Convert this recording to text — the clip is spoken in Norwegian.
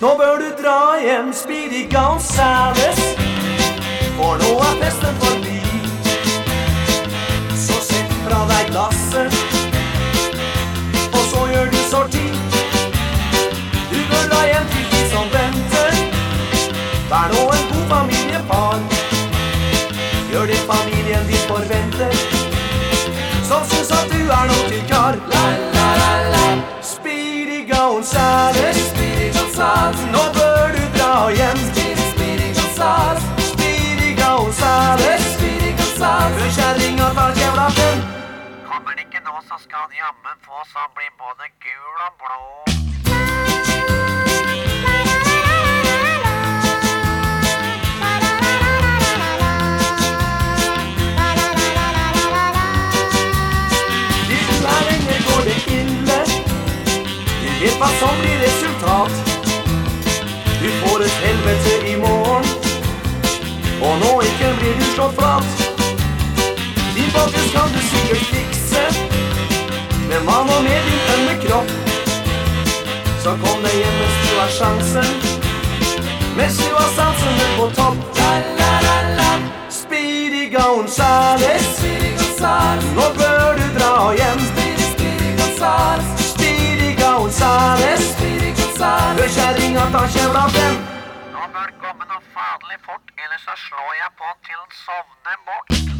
Nå bør du dra hjem, Speedy Gonzales, for nå er festen forbi. Deg og så gjør du sorti. Du bør la hjem til de som venter, vær nå en god familiefar. Gjør det familien din forventer, som syns at du er noe til kar. La, la, la, la. Speedy Gonzales, Speedy Gonzales, Kommer ikke nå, så skal han jammen få så han blir både gul og blå. Her lenge går det ille? Du vet hva som blir resultat. Du får et helvete i morgen, og nå ikke blir du slått flat. Hva nå med din ømme kropp? Så kom deg hjem mens du har sjansen, mens du har sansene på topp. La, la, la. Speedy Gonzales, nå bør du dra hjem. Speedy, Gonzales, Speedy Gonzales. Før kjerringa ta kjevla frem. Nå bør komme noe faderlig fort, ellers så slår jeg på til han sovner bort.